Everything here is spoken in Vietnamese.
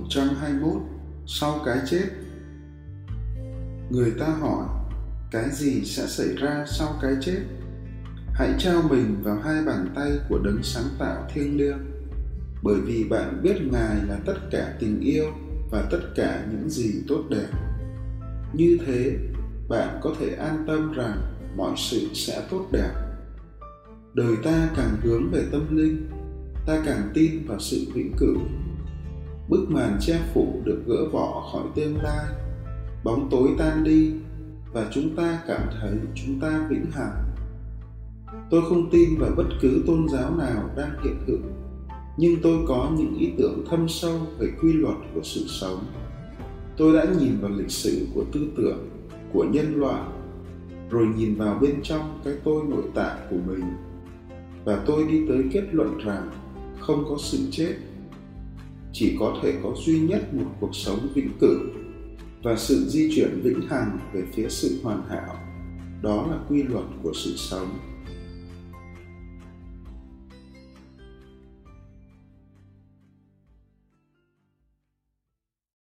121 Sau cái chết. Người ta hỏi Cái gì sẽ xảy ra sau cái chết? Hãy trao mình vào hai bàn tay của đấng sáng tạo thiêng liêng Bởi vì bạn biết Ngài là tất cả tình yêu và tất cả những gì tốt đẹp. Như thế, bạn có thể an tâm rằng mọi sự sẽ tốt đẹp. Đời ta càng hướng về tâm linh ta càng tin vào sự vĩnh cửu bức màn che phủ được gỡ bỏ khỏi tương lai. Bóng tối tan đi và chúng ta cảm thấy chúng ta vĩnh hằng. Tôi không tin vào bất cứ tôn giáo nào đang hiện hữu, nhưng tôi có những ý tưởng thâm sâu về quy luật của sự sống. Tôi đã nhìn vào lịch sử của tư tưởng, của nhân loại, rồi nhìn vào bên trong cái tôi nội tại của mình. Và tôi đi tới kết luận rằng không có sự chết chỉ có thể có duy nhất một cuộc sống vĩnh cửu và sự di chuyển vĩnh hằng về phía sự hoàn hảo. Đó là quy luật của sự sống.